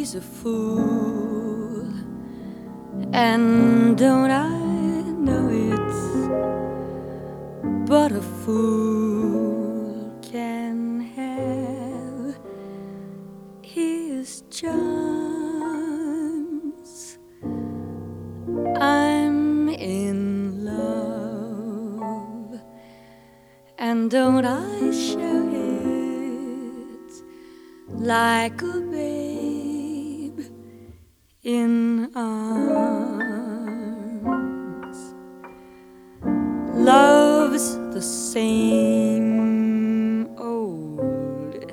he's a fool. And don't I know it? But a fool can have his charms. I'm in love, and don't I show it like a babe in arms? Love's the same old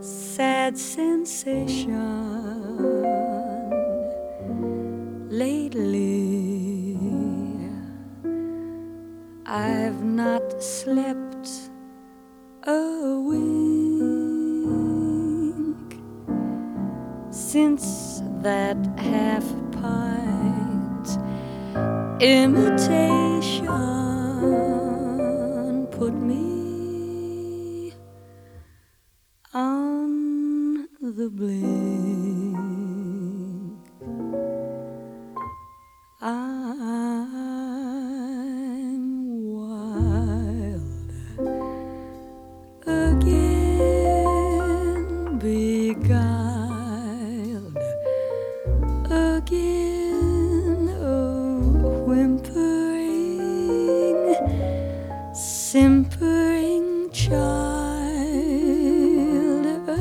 sad sensation. Lately, I've not slept a wink since that half pint imitation put me on the blink.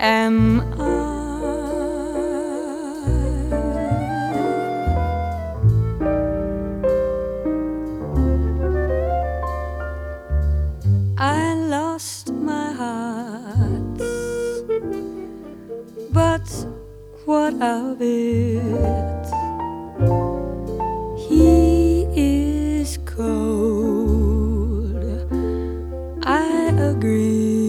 Am I? I lost my heart, but what of it? He is cold. I agree.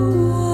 So